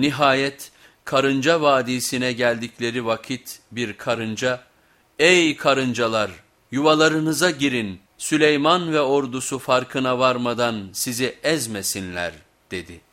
Nihayet karınca vadisine geldikleri vakit bir karınca, ''Ey karıncalar yuvalarınıza girin Süleyman ve ordusu farkına varmadan sizi ezmesinler.'' dedi.